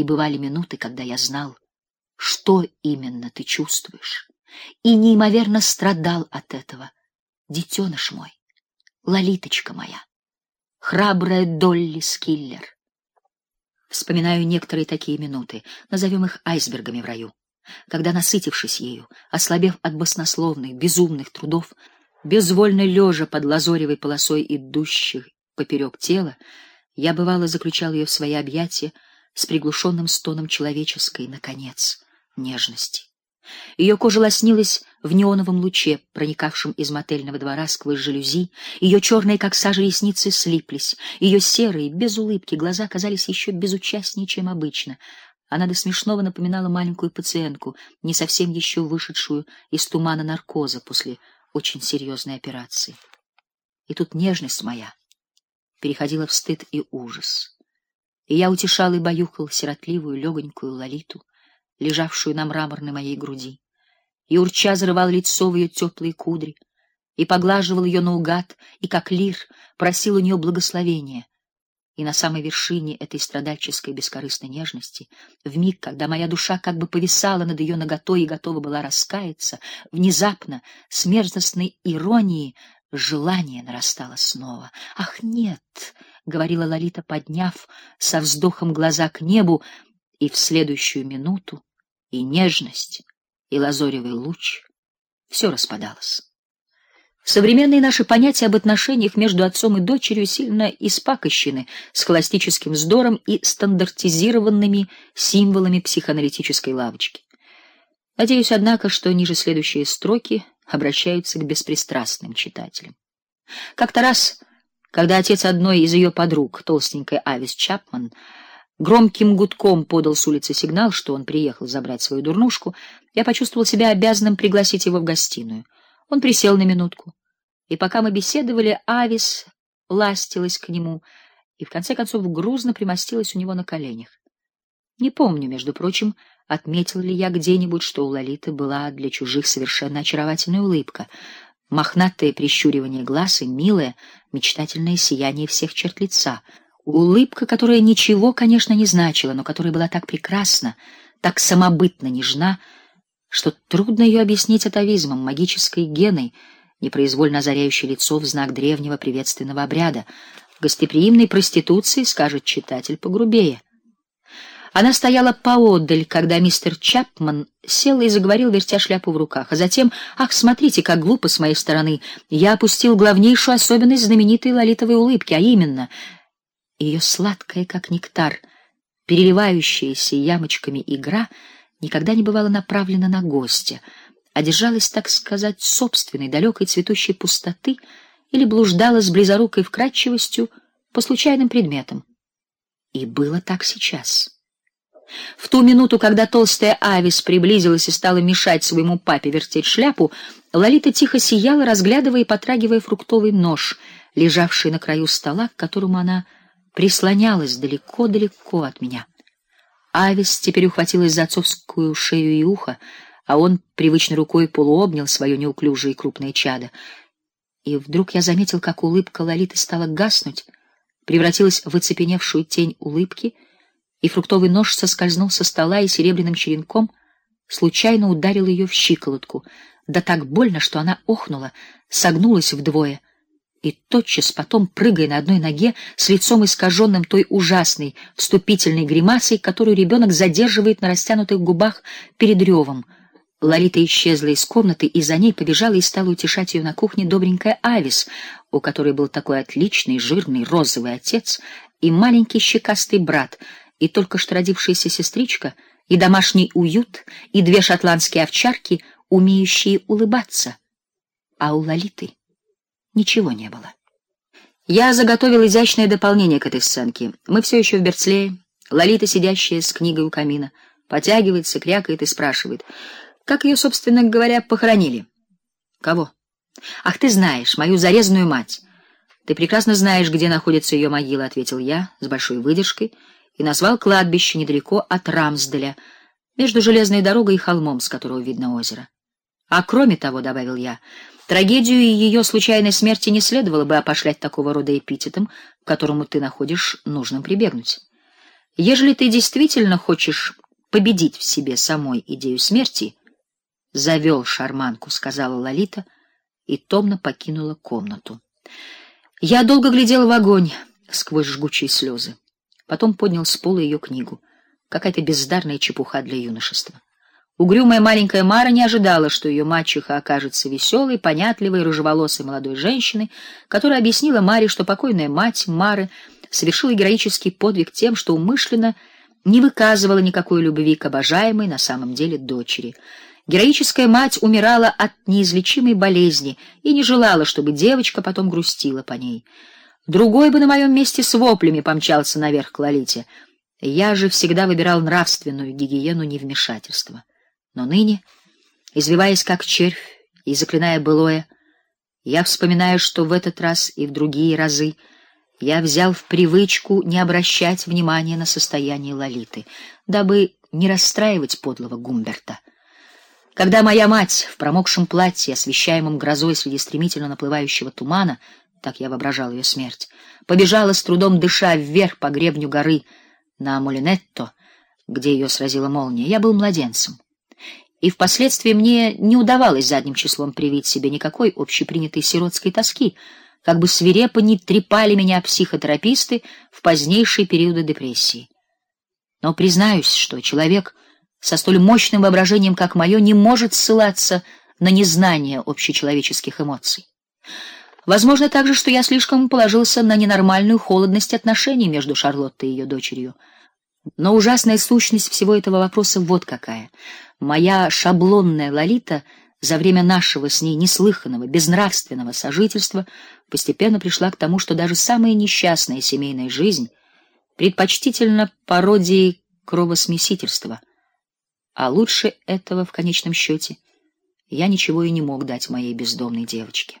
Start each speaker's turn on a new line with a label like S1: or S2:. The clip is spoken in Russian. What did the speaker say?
S1: И бывали минуты, когда я знал, что именно ты чувствуешь, и неимоверно страдал от этого, детеныш мой, Лолиточка моя, храбрая Долли Скиллер. Вспоминаю некоторые такие минуты, назовем их айсбергами в раю, когда, насытившись ею, ослабев от баснословных, безумных трудов, безвольно лежа под лазоревой полосой идущих поперек тела, я бывало заключал ее в свои объятия с приглушенным стоном человеческой, наконец, нежности. Ее кожа лоснилась в неоновом луче, проникавшем из мотельного двора сквозь жалюзи, ее черные, как сажа, ресницы слиплись, ее серые, без улыбки глаза казались еще безучастнее, чем обычно. Она до смешного напоминала маленькую пациентку, не совсем еще вышедшую из тумана наркоза после очень серьезной операции. И тут нежность моя переходила в стыд и ужас. И я утешал и баюкал сиротливую, легонькую Лолиту, лежавшую на мраморной моей груди, и урча зарывал лицо в ее теплые кудри, и поглаживал ее наугад, и как лир просил у нее благословения. И на самой вершине этой страдальческой бескорыстной нежности, в миг, когда моя душа как бы повисала над ее наготой и готова была раскаяться, внезапно, с мерзостной иронией, желание нарастало снова. Ах, нет, говорила Лолита, подняв со вздохом глаза к небу, и в следующую минуту и нежность, и лазоревый луч все распадалось. Современные наши понятия об отношениях между отцом и дочерью сильно испакощены схоластическим вздором и стандартизированными символами психоаналитической лавочки. Надеюсь, однако, что ниже следующие строки обращаются к беспристрастным читателям. Как-то раз, когда отец одной из ее подруг, толстенькой Авис Чапман, громким гудком подал с улицы сигнал, что он приехал забрать свою дурнушку, я почувствовал себя обязанным пригласить его в гостиную. Он присел на минутку, и пока мы беседовали, Авис ластилась к нему и в конце концов грузно примостилась у него на коленях. Не помню, между прочим, отметил ли я где-нибудь, что у Лолиты была для чужих совершенно очаровательная улыбка, мохнатое прищуривание глаз и милое, мечтательное сияние всех черт лица — Улыбка, которая ничего, конечно, не значила, но которая была так прекрасна, так самобытно нежна, что трудно ее объяснить атовизмом, магической геной, непроизвольно озаряющей лицо в знак древнего приветственного обряда. Гостеприимной проституции, скажет читатель, погрубее. Она стояла поодаль, когда мистер Чапман сел и заговорил, вертя шляпу в руках, а затем, ах, смотрите, как глупо с моей стороны, я опустил главнейшую особенность знаменитой лолитовой улыбки, а именно ее сладкая, как нектар, переливающаяся ямочками игра никогда не бывала направлена на гостя, а держалась, так сказать, собственной далекой цветущей пустоты или блуждала с близорукой вкрадчивостью по случайным предметам. И было так сейчас. В ту минуту, когда толстая Авис приблизилась и стала мешать своему папе вертеть шляпу, Лолита тихо сияла, разглядывая и потрагивая фруктовый нож, лежавший на краю стола, к которому она прислонялась далеко-далеко от меня. Авис теперь ухватилась за отцовскую шею и ухо, а он привычной рукой полуобнял свое неуклюжее и крупное чадо. И вдруг я заметил, как улыбка Лолиты стала гаснуть, превратилась в оцепеневшую тень улыбки, и фруктовый нож соскользнул со стола и серебряным черенком случайно ударил ее в щиколотку, да так больно, что она охнула, согнулась вдвое и тотчас потом, прыгая на одной ноге, с лицом искаженным той ужасной вступительной гримасой, которую ребенок задерживает на растянутых губах перед ревом. Лолита исчезла из комнаты, и за ней побежала и стала утешать ее на кухне добренькая Авис, у которой был такой отличный жирный розовый отец и маленький щекастый брат, и только что родившаяся сестричка, и домашний уют, и две шотландские овчарки, умеющие улыбаться. А у Лолиты ничего не было. Я заготовил изящное дополнение к этой сценке. Мы все еще в Берцлее. Лолита, сидящая с книгой у камина, потягивается, крякает и спрашивает: "Как ее, собственно говоря, похоронили?" "Кого?" "Ах, ты знаешь, мою зарезанную мать. Ты прекрасно знаешь, где находится ее могила", ответил я с большой выдержкой и назвал кладбище недалеко от Рамсделя, между железной дорогой и холмом, с которого видно озеро. А кроме того, добавил я, Трагедию и ее случайной смерти не следовало бы опошлять такого рода эпитетом, к которому ты находишь нужным прибегнуть. Ежели ты действительно хочешь победить в себе самой идею смерти, завел шарманку, сказала Лолита и томно покинула комнату. Я долго глядел в огонь сквозь жгучие слезы. Потом поднял с пола ее книгу. Какая-то бездарная чепуха для юношества. Угрюмая маленькая Мара не ожидала, что ее мачеха окажется веселой, понятливой, рыжеволосой молодой женщиной, которая объяснила Маре, что покойная мать Мары совершила героический подвиг тем, что умышленно не выказывала никакой любви к обожаемой на самом деле дочери. Героическая мать умирала от неизлечимой болезни и не желала, чтобы девочка потом грустила по ней. Другой бы на моем месте с воплями помчался наверх к Лолите. Я же всегда выбирал нравственную гигиену невмешательства. Но ныне, извиваясь как червь и заклиная былое, я вспоминаю, что в этот раз и в другие разы я взял в привычку не обращать внимания на состояние Лолиты, дабы не расстраивать подлого Гумберта. Когда моя мать в промокшем платье, освещаемом грозой среди стремительно наплывающего тумана, так я воображал ее смерть, побежала с трудом дыша вверх по гребню горы на Молинетто, где ее сразила молния, я был младенцем. И впоследствии мне не удавалось задним числом привить себе никакой общепринятой сиротской тоски, как бы свирепо не трепали меня психотераписты в позднейшие периоды депрессии. Но признаюсь, что человек со столь мощным воображением, как мое, не может ссылаться на незнание общечеловеческих эмоций. Возможно также, что я слишком положился на ненормальную холодность отношений между Шарлоттой и ее дочерью. Но ужасная сущность всего этого вопроса вот какая: моя шаблонная Лолита за время нашего с ней неслыханного, безнравственного сожительства постепенно пришла к тому, что даже самая несчастная семейная жизнь предпочтительна пародии кровосмесительства. А лучше этого в конечном счете я ничего и не мог дать моей бездомной девочке.